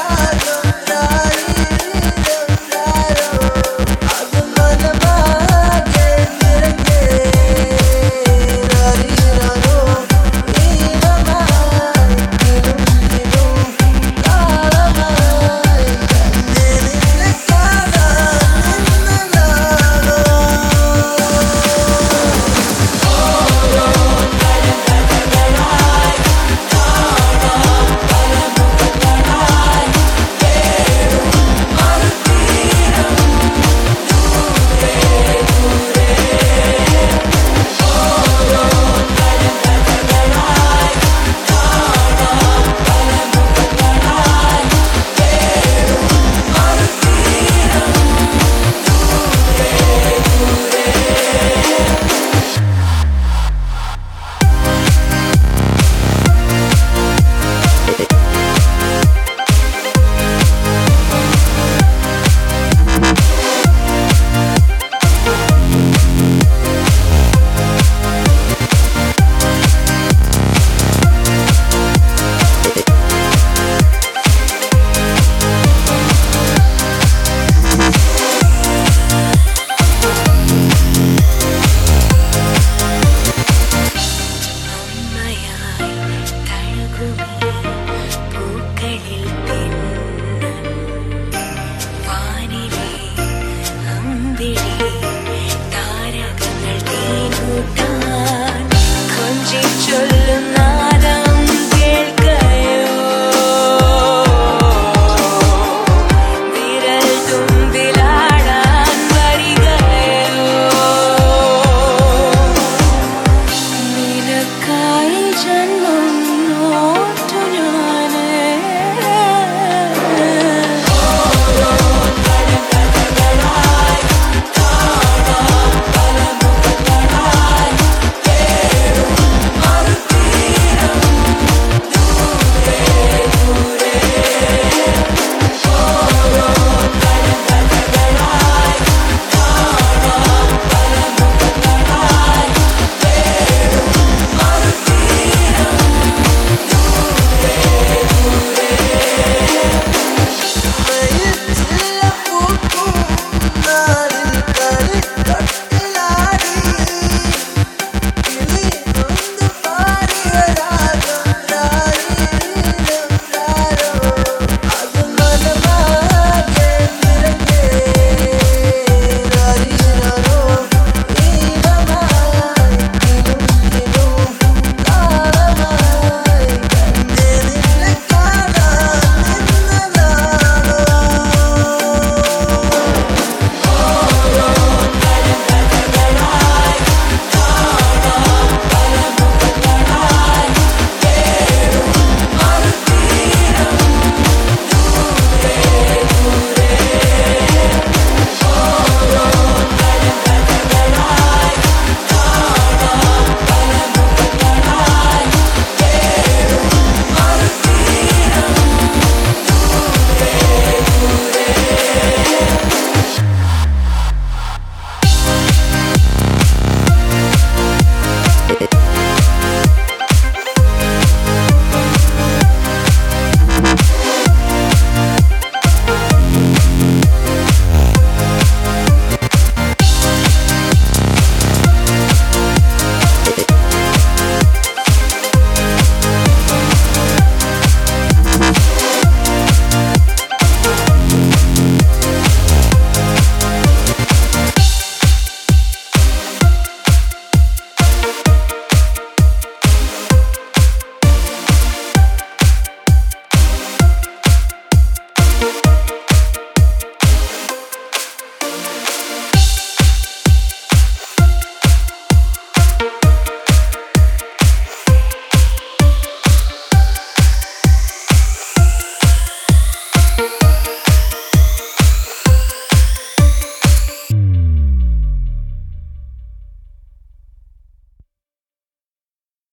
I love.